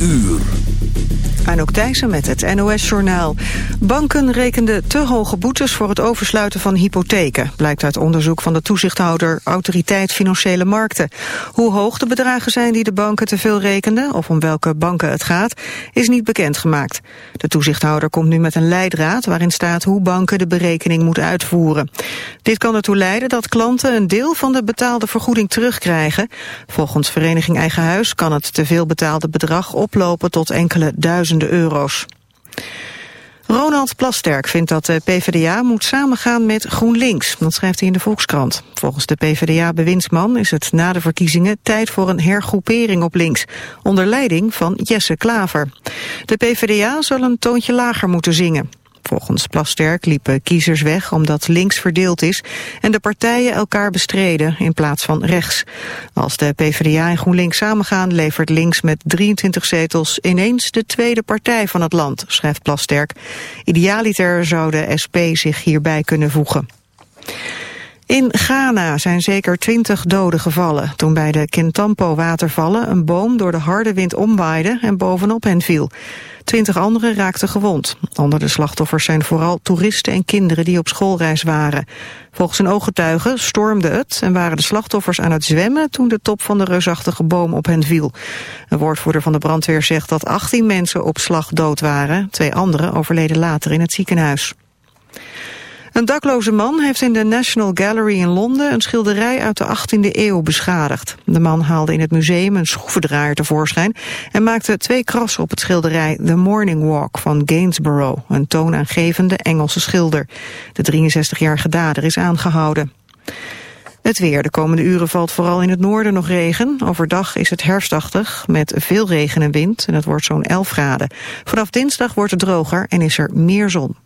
uur. Anouk Thijssen met het NOS-journaal. Banken rekenden te hoge boetes voor het oversluiten van hypotheken... blijkt uit onderzoek van de toezichthouder Autoriteit Financiële Markten. Hoe hoog de bedragen zijn die de banken te veel rekenden... of om welke banken het gaat, is niet bekendgemaakt. De toezichthouder komt nu met een leidraad... waarin staat hoe banken de berekening moeten uitvoeren. Dit kan ertoe leiden dat klanten een deel van de betaalde vergoeding terugkrijgen. Volgens Vereniging Eigen Huis kan het te veel betaalde bedrag oplopen tot enkele duizenden euro's. Ronald Plasterk vindt dat de PvdA moet samengaan met GroenLinks. Dat schrijft hij in de Volkskrant. Volgens de PvdA-bewindsman is het na de verkiezingen tijd voor een hergroepering op links. Onder leiding van Jesse Klaver. De PvdA zal een toontje lager moeten zingen. Volgens Plasterk liepen kiezers weg omdat links verdeeld is en de partijen elkaar bestreden in plaats van rechts. Als de PvdA en GroenLinks samengaan levert links met 23 zetels ineens de tweede partij van het land, schrijft Plasterk. Idealiter zou de SP zich hierbij kunnen voegen. In Ghana zijn zeker twintig doden gevallen toen bij de Kintampo-watervallen een boom door de harde wind omwaaide en bovenop hen viel. Twintig anderen raakten gewond. Onder de slachtoffers zijn vooral toeristen en kinderen die op schoolreis waren. Volgens een ooggetuige stormde het en waren de slachtoffers aan het zwemmen toen de top van de reusachtige boom op hen viel. Een woordvoerder van de brandweer zegt dat 18 mensen op slag dood waren. Twee anderen overleden later in het ziekenhuis. Een dakloze man heeft in de National Gallery in Londen een schilderij uit de 18e eeuw beschadigd. De man haalde in het museum een schroevendraaier tevoorschijn en maakte twee krassen op het schilderij The Morning Walk van Gainsborough, een toonaangevende Engelse schilder. De 63-jarige dader is aangehouden. Het weer. De komende uren valt vooral in het noorden nog regen. Overdag is het herfstachtig met veel regen en wind en het wordt zo'n 11 graden. Vanaf dinsdag wordt het droger en is er meer zon.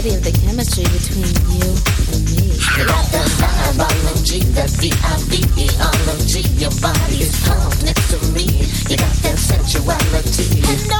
study of the chemistry between you and me. Let the biology, that's V-I-B-E-O-L-G. Your body is calm next to me. You got that sensuality.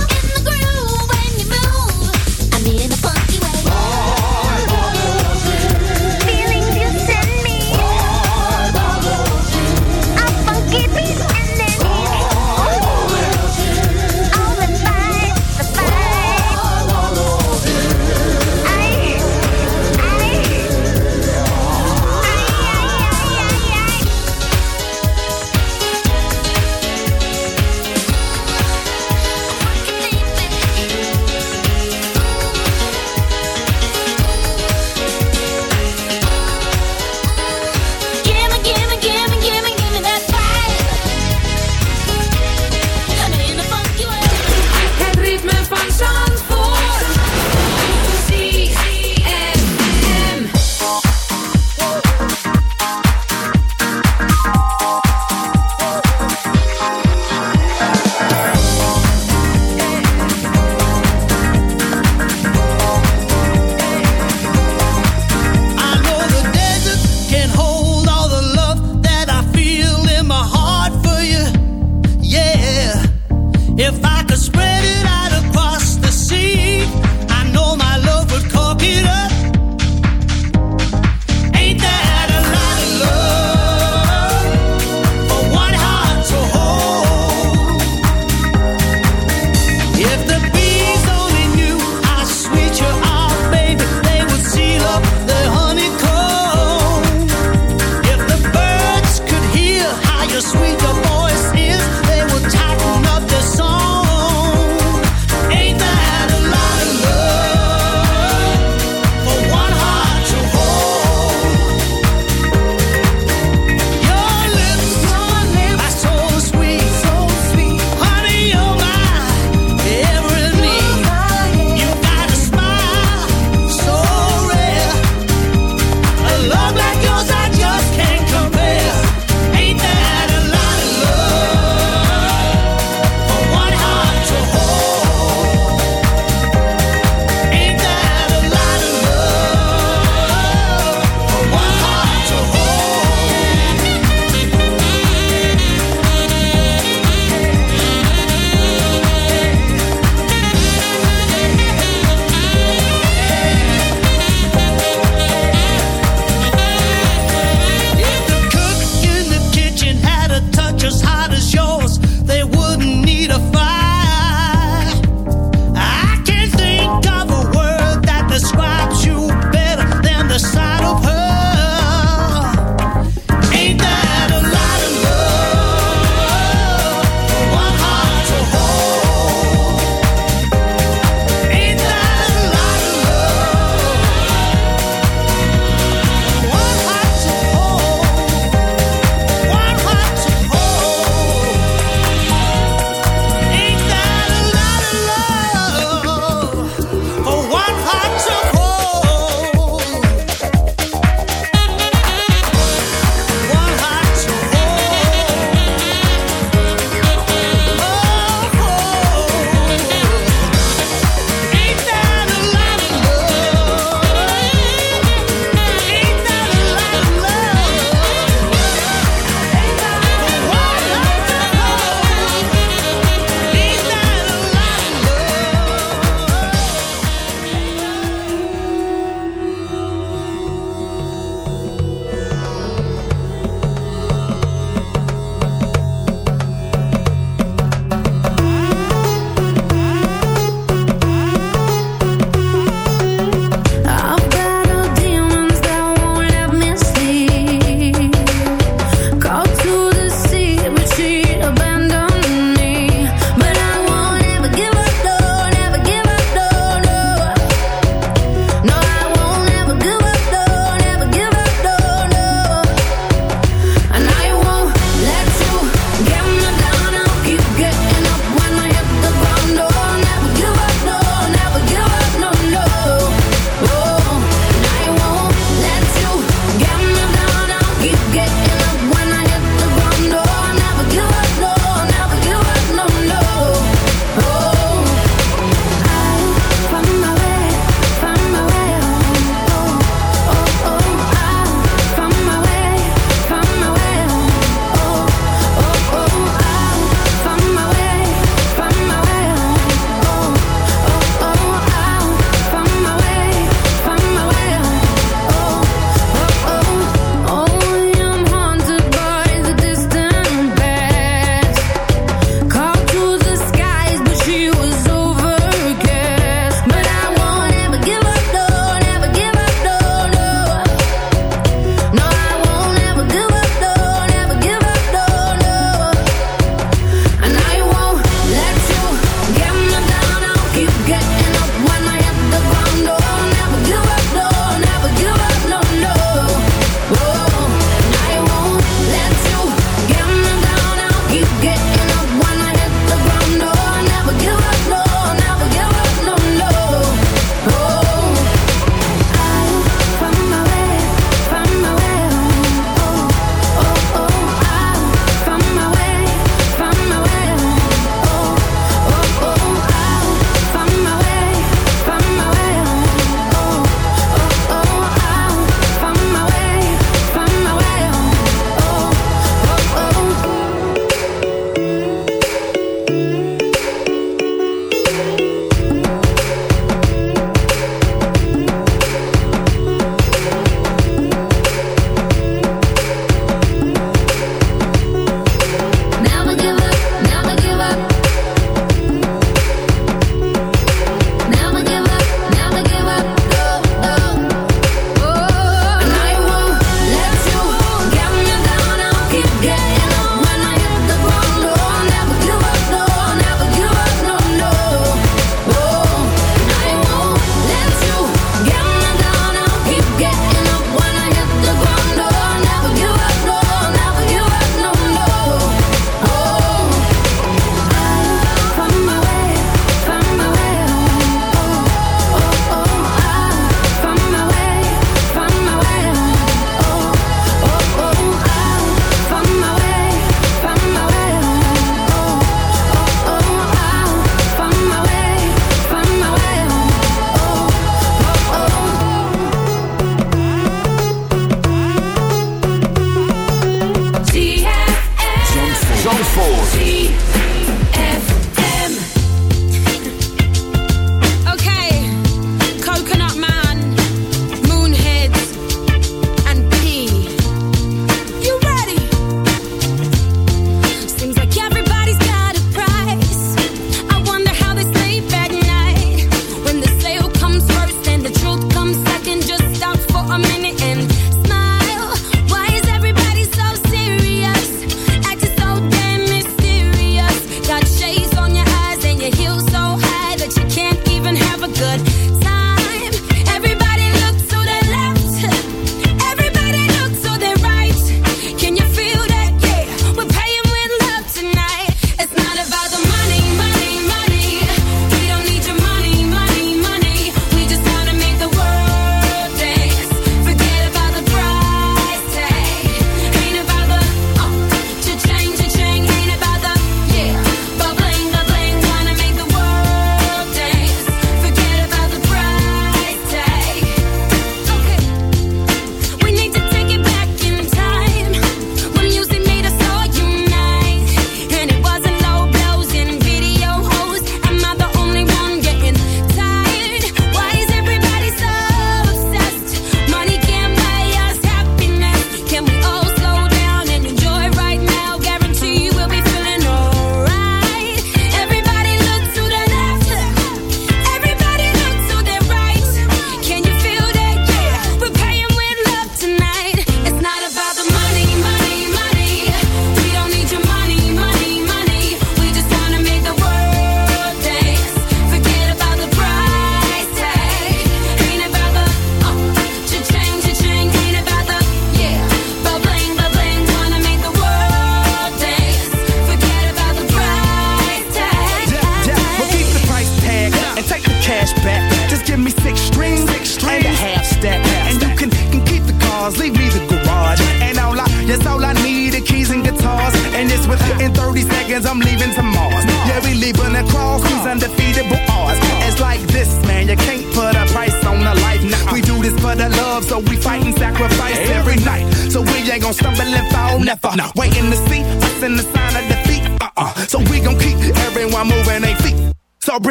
your phone.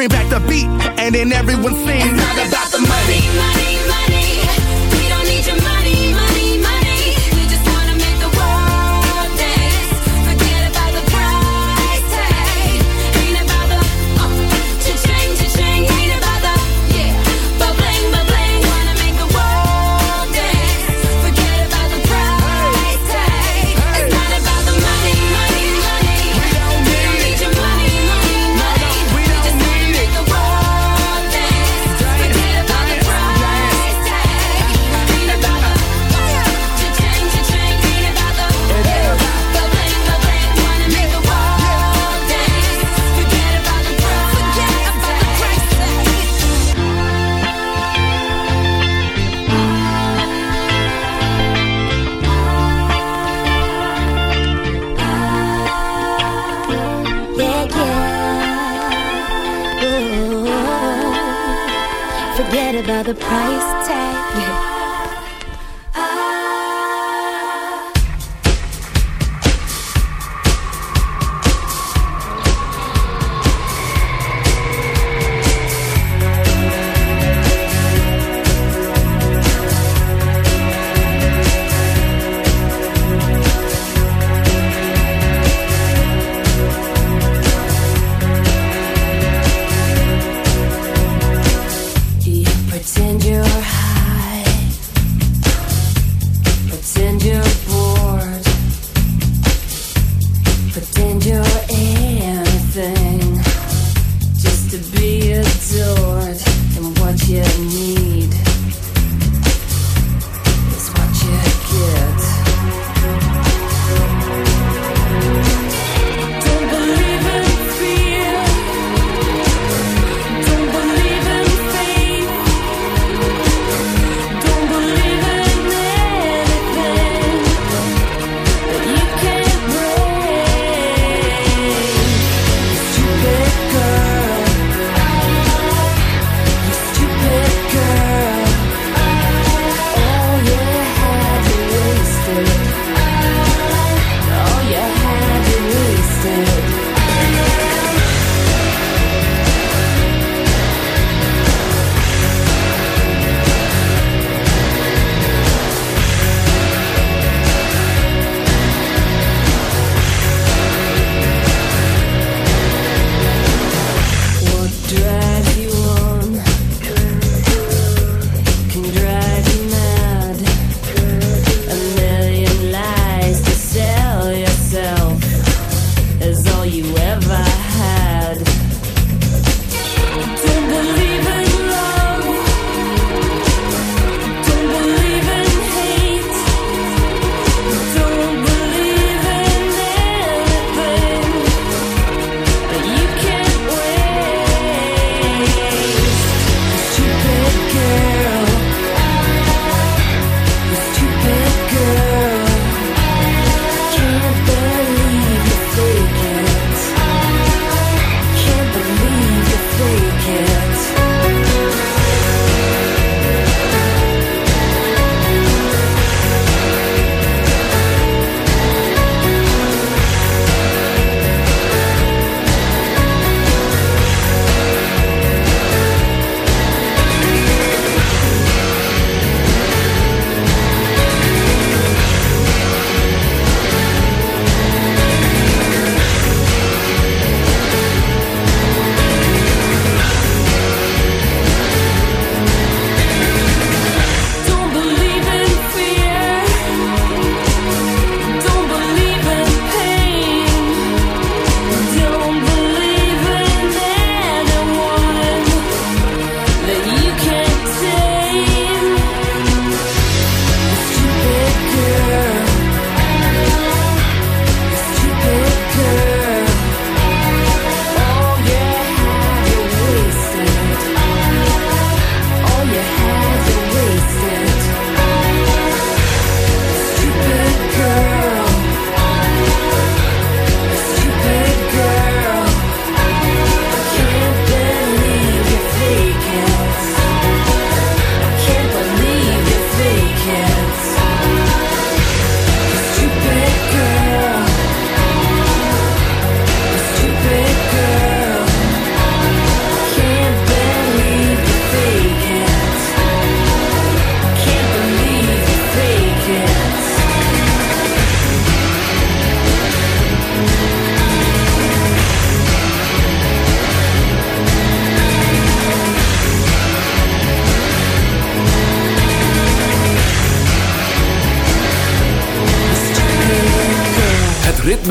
Bring back the beat, and then everyone sings. It's not about his tag. you ever had.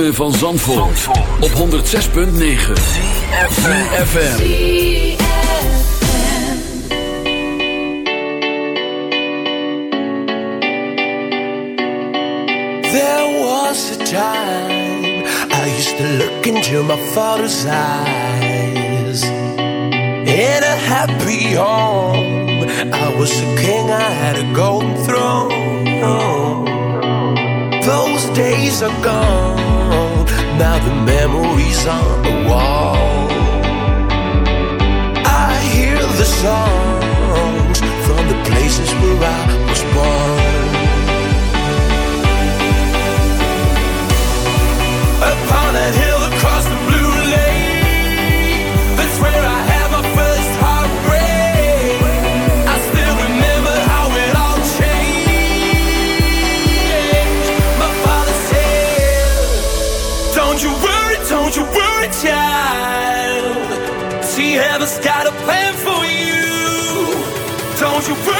ritme van Zandvoort, Zandvoort. op 106.9 CFFM There was a time I used to look into my father's eyes. In a happy home I was a king, I had a golden throne. Those days are gone. about the memories on the wall. I hear the songs from the places where I child. She haven't got a plan for you. Don't you worry.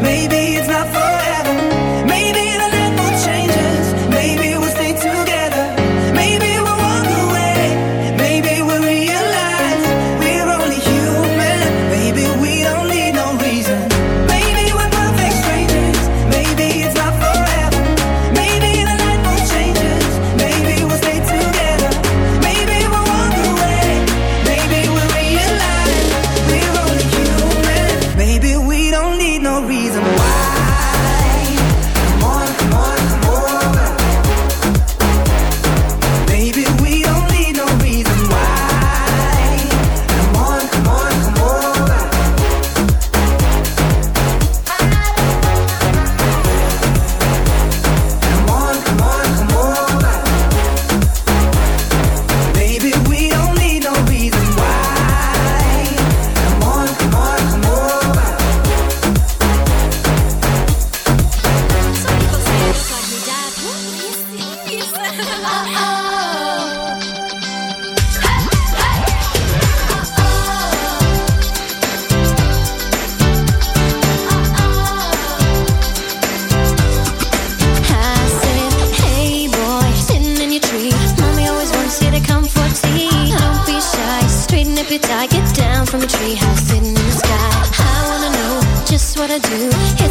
you. It's